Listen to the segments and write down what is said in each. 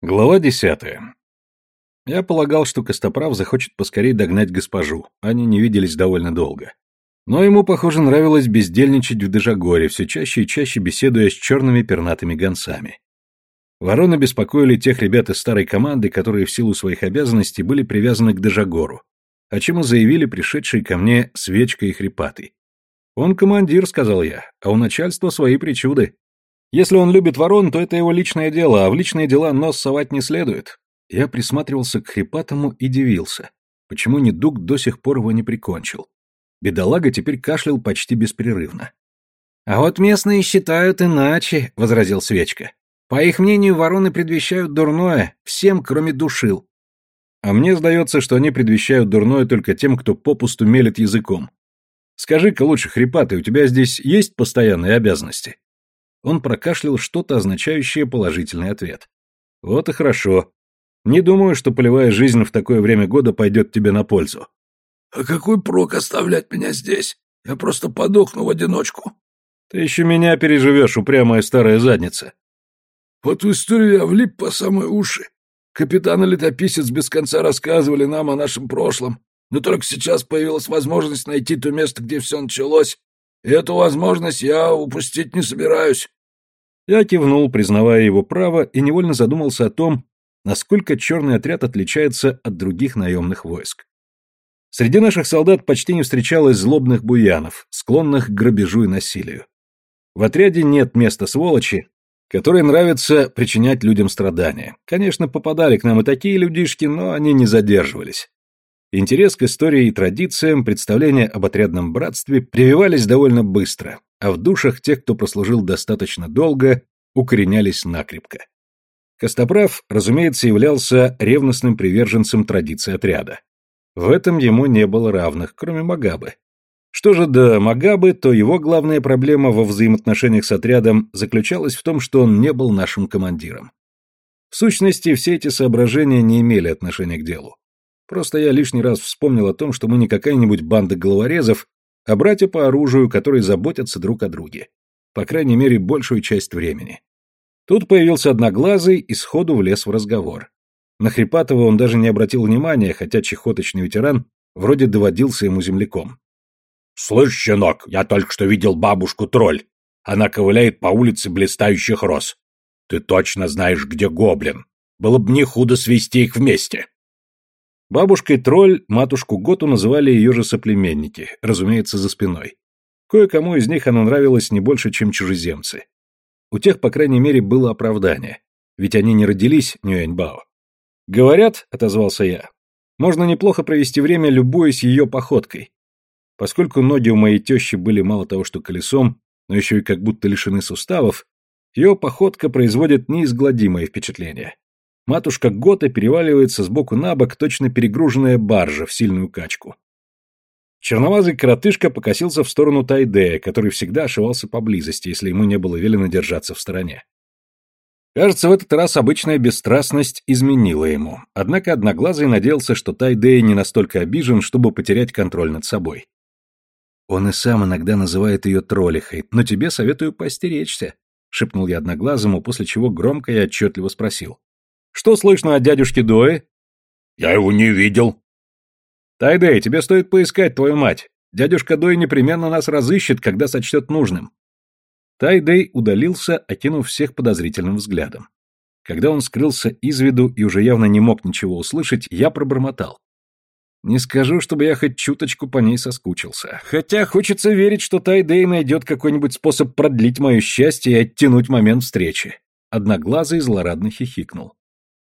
Глава десятая. Я полагал, что Костоправ захочет поскорее догнать госпожу, они не виделись довольно долго. Но ему, похоже, нравилось бездельничать в Дежагоре, все чаще и чаще беседуя с черными пернатыми гонцами. Вороны беспокоили тех ребят из старой команды, которые в силу своих обязанностей были привязаны к Дежагору, о чем и заявили пришедшие ко мне Свечка и Хрипатый. «Он командир», — сказал я, — «а у начальства свои причуды. Если он любит ворон, то это его личное дело, а в личные дела нос совать не следует. Я присматривался к хрипатому и дивился. Почему недуг до сих пор его не прикончил? Бедолага теперь кашлял почти беспрерывно. «А вот местные считают иначе», — возразил Свечка. «По их мнению, вороны предвещают дурное, всем, кроме душил». А мне сдается, что они предвещают дурное только тем, кто попусту мелет языком. Скажи-ка лучше, хрипатый, у тебя здесь есть постоянные обязанности? Он прокашлял что-то, означающее положительный ответ. Вот и хорошо. Не думаю, что полевая жизнь в такое время года пойдет тебе на пользу. А какой прок оставлять меня здесь? Я просто подохну в одиночку. Ты еще меня переживешь, упрямая старая задница. В эту историю я влип по самые уши. Капитан и летописец без конца рассказывали нам о нашем прошлом, но только сейчас появилась возможность найти то место, где все началось, эту возможность я упустить не собираюсь. Я кивнул, признавая его право, и невольно задумался о том, насколько черный отряд отличается от других наемных войск. Среди наших солдат почти не встречалось злобных буянов, склонных к грабежу и насилию. В отряде нет места сволочи, которой нравится причинять людям страдания. Конечно, попадали к нам и такие людишки, но они не задерживались. Интерес к истории и традициям, представления об отрядном братстве прививались довольно быстро, а в душах тех, кто прослужил достаточно долго, укоренялись накрепко. Костоправ, разумеется, являлся ревностным приверженцем традиций отряда. В этом ему не было равных, кроме Магабы. Что же до Магабы, то его главная проблема во взаимоотношениях с отрядом заключалась в том, что он не был нашим командиром. В сущности, все эти соображения не имели отношения к делу. Просто я лишний раз вспомнил о том, что мы не какая-нибудь банда головорезов, а братья по оружию, которые заботятся друг о друге. По крайней мере, большую часть времени. Тут появился одноглазый и сходу влез в разговор. На Хрипатова он даже не обратил внимания, хотя чехоточный ветеран вроде доводился ему земляком. «Слышь, щенок, я только что видел бабушку-тролль. Она ковыляет по улице блистающих роз. Ты точно знаешь, где гоблин. Было бы не худо свести их вместе». Бабушкой-тролль матушку Готу называли ее же соплеменники, разумеется, за спиной. Кое-кому из них она нравилась не больше, чем чужеземцы. У тех, по крайней мере, было оправдание, ведь они не родились Нюэньбао. «Говорят», — отозвался я, — «можно неплохо провести время, любуясь ее походкой. Поскольку ноги у моей тещи были мало того, что колесом, но еще и как будто лишены суставов, ее походка производит неизгладимое впечатление. Матушка Гота переваливается сбоку на бок, точно перегруженная баржа в сильную качку. Черновазый коротышка покосился в сторону Тайдея, который всегда ошивался поблизости, если ему не было велено держаться в стороне. Кажется, в этот раз обычная бесстрастность изменила ему, однако Одноглазый надеялся, что Тайдей не настолько обижен, чтобы потерять контроль над собой. «Он и сам иногда называет ее троллихой, но тебе советую постеречься», — шепнул я Одноглазому, после чего громко и отчетливо спросил. Что слышно от дядюшки Дои? Я его не видел. Тайдей, тебе стоит поискать твою мать. Дядюшка Дой непременно нас разыщет, когда сочтет нужным. Тайдей удалился, окинув всех подозрительным взглядом. Когда он скрылся из виду и уже явно не мог ничего услышать, я пробормотал. Не скажу, чтобы я хоть чуточку по ней соскучился. Хотя хочется верить, что Тайдей найдет какой-нибудь способ продлить мое счастье и оттянуть момент встречи. Одноглазый злорадно хихикнул.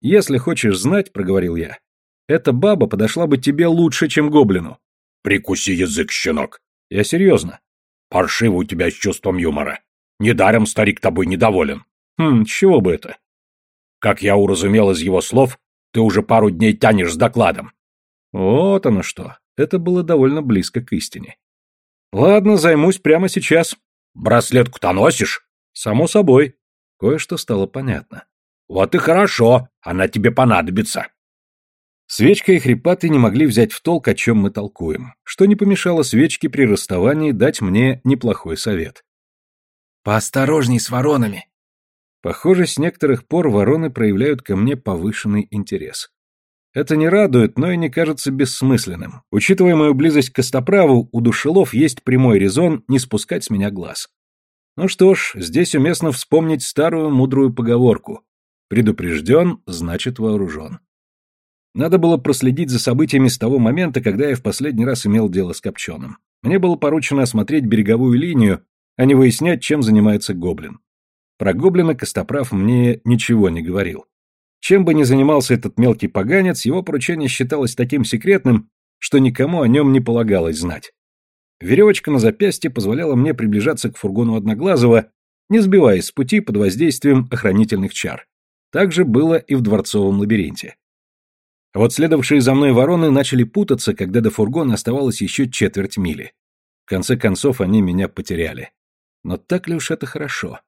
«Если хочешь знать, — проговорил я, — эта баба подошла бы тебе лучше, чем гоблину». «Прикуси язык, щенок». «Я серьезно». «Паршиво у тебя с чувством юмора. Недаром старик тобой недоволен». «Хм, чего бы это?» «Как я уразумел из его слов, ты уже пару дней тянешь с докладом». Вот оно что. Это было довольно близко к истине. Ладно, займусь прямо сейчас. Браслетку-то носишь? Само собой. Кое-что стало понятно. Вот и хорошо, она тебе понадобится. Свечка и хрипаты не могли взять в толк, о чем мы толкуем, что не помешало свечке при расставании дать мне неплохой совет. «Поосторожней с воронами. Похоже, с некоторых пор вороны проявляют ко мне повышенный интерес. Это не радует, но и не кажется бессмысленным. Учитывая мою близость к Костоправу, у душелов есть прямой резон не спускать с меня глаз. Ну что ж, здесь уместно вспомнить старую мудрую поговорку «Предупрежден, значит вооружен». Надо было проследить за событиями с того момента, когда я в последний раз имел дело с Копченым. Мне было поручено осмотреть береговую линию, а не выяснять, чем занимается гоблин. Про гоблина Костоправ мне ничего не говорил. Чем бы ни занимался этот мелкий поганец, его поручение считалось таким секретным, что никому о нем не полагалось знать. Веревочка на запястье позволяла мне приближаться к фургону Одноглазого, не сбиваясь с пути под воздействием охранительных чар. Так же было и в дворцовом лабиринте. А вот следовавшие за мной вороны начали путаться, когда до фургона оставалось еще четверть мили. В конце концов, они меня потеряли. Но так ли уж это хорошо?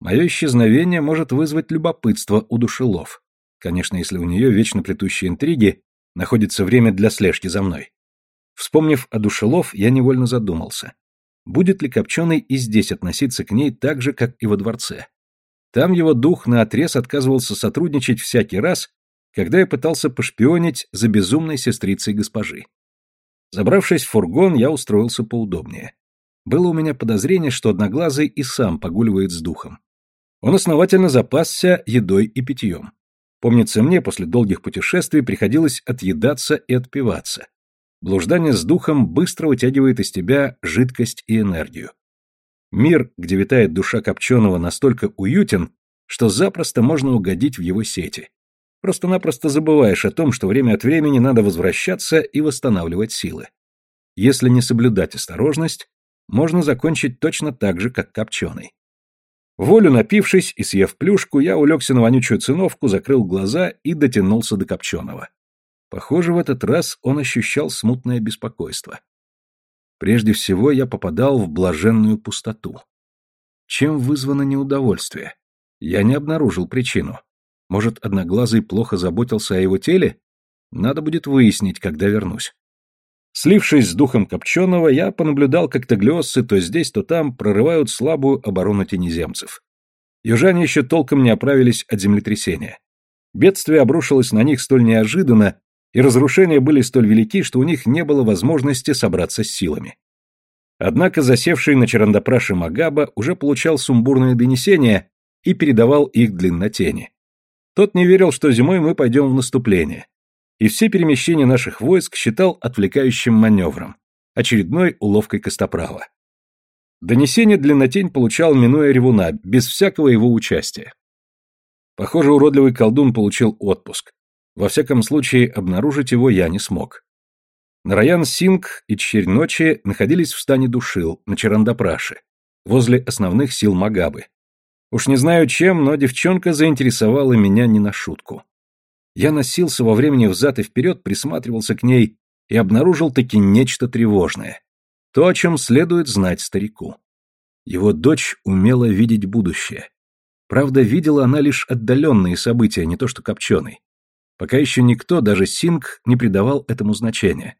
Мое исчезновение может вызвать любопытство у душелов. Конечно, если у нее вечно плетущие интриги, находится время для слежки за мной. Вспомнив о душелов, я невольно задумался. Будет ли Копченый и здесь относиться к ней так же, как и во дворце? Там его дух наотрез отказывался сотрудничать всякий раз, когда я пытался пошпионить за безумной сестрицей госпожи. Забравшись в фургон, я устроился поудобнее. Было у меня подозрение, что Одноглазый и сам погуливает с духом. Он основательно запасся едой и питьем. Помнится мне, после долгих путешествий приходилось отъедаться и отпиваться. Блуждание с духом быстро вытягивает из тебя жидкость и энергию. Мир, где витает душа Копченого, настолько уютен, что запросто можно угодить в его сети. Просто-напросто забываешь о том, что время от времени надо возвращаться и восстанавливать силы. Если не соблюдать осторожность, можно закончить точно так же, как Копченый. Волю напившись и съев плюшку, я улегся на вонючую циновку, закрыл глаза и дотянулся до Копченого. Похоже, в этот раз он ощущал смутное беспокойство. Прежде всего, я попадал в блаженную пустоту. Чем вызвано неудовольствие? Я не обнаружил причину. Может, Одноглазый плохо заботился о его теле? Надо будет выяснить, когда вернусь. Слившись с духом Копченого, я понаблюдал, как таглиоссы то здесь, то там прорывают слабую оборону тенеземцев. Южане еще толком не оправились от землетрясения. Бедствие обрушилось на них столь неожиданно, и разрушения были столь велики, что у них не было возможности собраться с силами. Однако засевший на Чарандапраше Магаба уже получал сумбурные донесения и передавал их длиннотени. Тот не верил, что зимой мы пойдем в наступление, и все перемещения наших войск считал отвлекающим маневром, очередной уловкой Костоправа. Донесение длиннотень получал, минуя ревуна, без всякого его участия. Похоже, уродливый колдун получил отпуск. Во всяком случае, обнаружить его я не смог. Нараян Синг и Черь Ночи находились в стане душил, на Чарандапраше, возле основных сил Магабы. Уж не знаю чем, но девчонка заинтересовала меня не на шутку. Я носился во времени взад и вперед, присматривался к ней и обнаружил таки нечто тревожное. То, о чем следует знать старику. Его дочь умела видеть будущее. Правда, видела она лишь отдаленные события, не то что копченый. Пока еще никто, даже Синг, не придавал этому значения.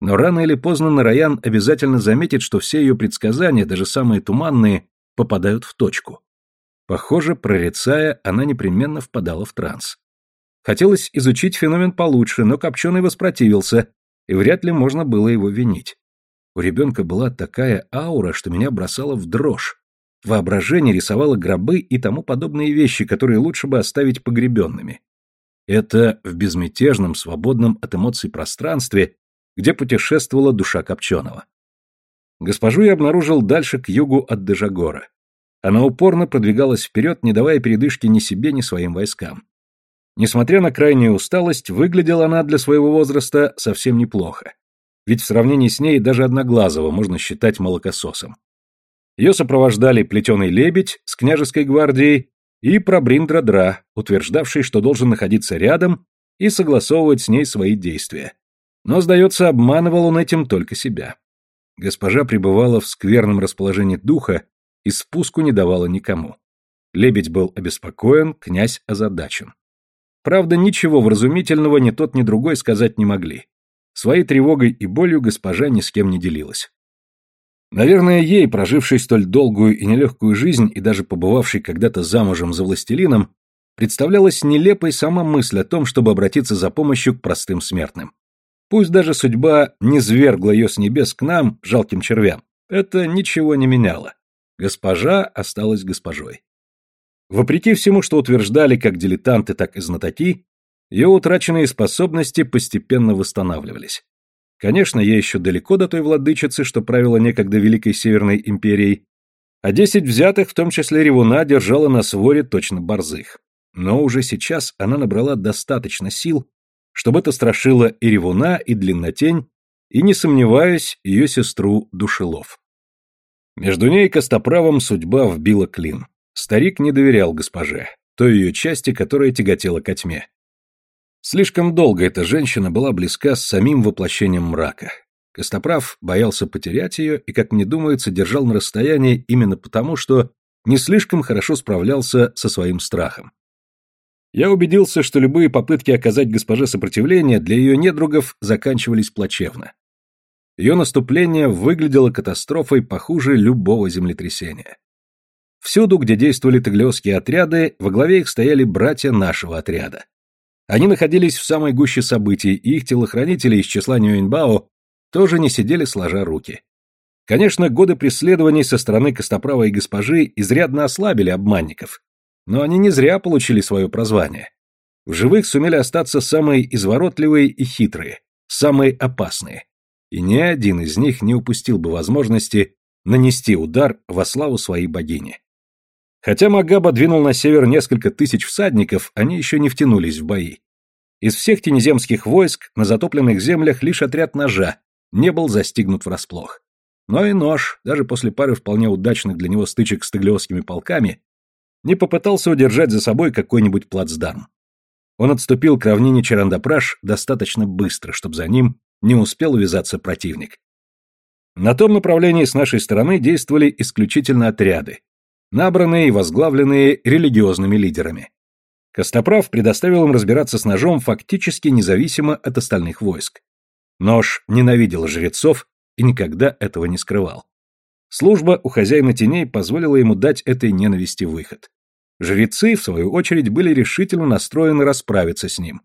Но рано или поздно Нараян обязательно заметит, что все ее предсказания, даже самые туманные, попадают в точку. Похоже, прорицая, она непременно впадала в транс. Хотелось изучить феномен получше, но Копченый воспротивился, и вряд ли можно было его винить. У ребенка была такая аура, что меня бросало в дрожь. Воображение рисовало гробы и тому подобные вещи, которые лучше бы оставить погребенными. Это в безмятежном, свободном от эмоций пространстве, где путешествовала душа Копченого. Госпожу я обнаружил дальше к югу от Дежагора. Она упорно продвигалась вперед, не давая передышки ни себе, ни своим войскам. Несмотря на крайнюю усталость, выглядела она для своего возраста совсем неплохо. Ведь в сравнении с ней даже Одноглазого можно считать молокососом. Ее сопровождали плетеный лебедь с княжеской гвардией и Прабриндра-Дра, утверждавший, что должен находиться рядом и согласовывать с ней свои действия. Но, сдается, обманывал он этим только себя. Госпожа пребывала в скверном расположении духа и спуску не давала никому. Лебедь был обеспокоен, князь озадачен. Правда, ничего вразумительного ни тот, ни другой сказать не могли. Своей тревогой и болью госпожа ни с кем не делилась. Наверное, ей, прожившей столь долгую и нелегкую жизнь и даже побывавшей когда-то замужем за властелином, представлялась нелепой сама мысль о том, чтобы обратиться за помощью к простым смертным. Пусть даже судьба не звергла ее с небес к нам, жалким червям, это ничего не меняло. Госпожа осталась госпожой. Вопреки всему, что утверждали как дилетанты, так и знатоки, ее утраченные способности постепенно восстанавливались. Конечно, ей еще далеко до той владычицы, что правила некогда Великой Северной империей, а десять взятых, в том числе Ревуна, держала на своре точно борзых. Но уже сейчас она набрала достаточно сил, чтобы это страшило и Ревуна, и Длиннотень, и, не сомневаюсь, ее сестру Душелов. Между ней и Костоправом судьба вбила клин. Старик не доверял госпоже, той ее части, которая тяготела ко тьме. Слишком долго эта женщина была близка с самим воплощением мрака. Костоправ боялся потерять ее и, как мне думается, держал на расстоянии именно потому, что не слишком хорошо справлялся со своим страхом. Я убедился, что любые попытки оказать госпоже сопротивление для ее недругов заканчивались плачевно. Ее наступление выглядело катастрофой похуже любого землетрясения. Всюду, где действовали таглиосские отряды, во главе их стояли братья нашего отряда. Они находились в самой гуще событий, и их телохранители из числа Нюэньбао тоже не сидели сложа руки. Конечно, годы преследований со стороны Костоправа и госпожи изрядно ослабили обманников, но они не зря получили свое прозвание. В живых сумели остаться самые изворотливые и хитрые, самые опасные. И ни один из них не упустил бы возможности нанести удар во славу своей богини. Хотя Магаба двинул на север несколько тысяч всадников, они еще не втянулись в бои. Из всех тенеземских войск на затопленных землях лишь отряд ножа не был застигнут врасплох. Но и нож, даже после пары вполне удачных для него стычек с таглиосскими полками, не попытался удержать за собой какой-нибудь плацдарм. Он отступил к равнине Чарандапраш достаточно быстро, чтобы за ним не успел увязаться противник. На том направлении с нашей стороны действовали исключительно отряды, набранные и возглавленные религиозными лидерами. Костоправ предоставил им разбираться с ножом фактически независимо от остальных войск. Нож ненавидел жрецов и никогда этого не скрывал. Служба у хозяина теней позволила ему дать этой ненависти выход. Жрецы, в свою очередь, были решительно настроены расправиться с ним.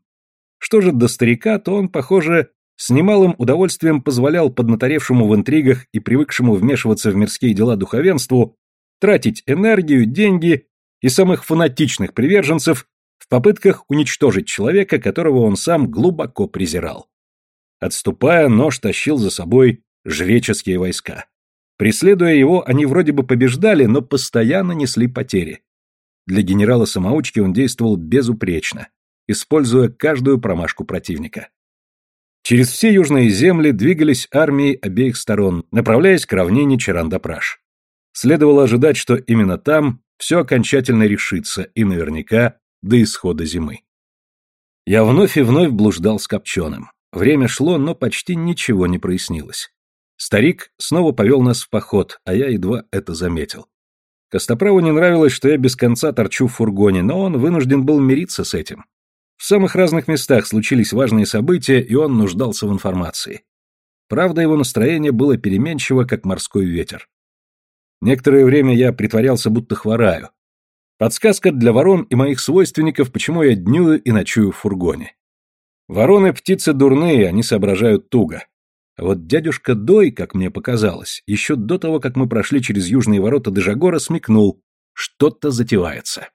Что же до старика, то он, похоже, с немалым удовольствием позволял поднаторевшему в интригах и привыкшему вмешиваться в мирские дела духовенству тратить энергию, деньги и самых фанатичных приверженцев в попытках уничтожить человека, которого он сам глубоко презирал. Отступая, нож тащил за собой жреческие войска. Преследуя его, они вроде бы побеждали, но постоянно несли потери. Для генерала-самоучки он действовал безупречно, используя каждую промашку противника. Через все южные земли двигались армии обеих сторон, направляясь к равнине Чарандапраш. Следовало ожидать, что именно там все окончательно решится и наверняка до исхода зимы. Я вновь и вновь блуждал с Копченым. Время шло, но почти ничего не прояснилось. Старик снова повел нас в поход, а я едва это заметил. Костоправу не нравилось, что я без конца торчу в фургоне, но он вынужден был мириться с этим. В самых разных местах случились важные события, и он нуждался в информации. Правда, его настроение было переменчиво, как морской ветер. Некоторое время я притворялся, будто хвораю. Подсказка для ворон и моих свойственников, почему я днюю и ночую в фургоне. Вороны птицы дурные, они соображают туго. А вот дядюшка Дой, как мне показалось, еще до того, как мы прошли через южные ворота Дежагора, смекнул, что-то затевается.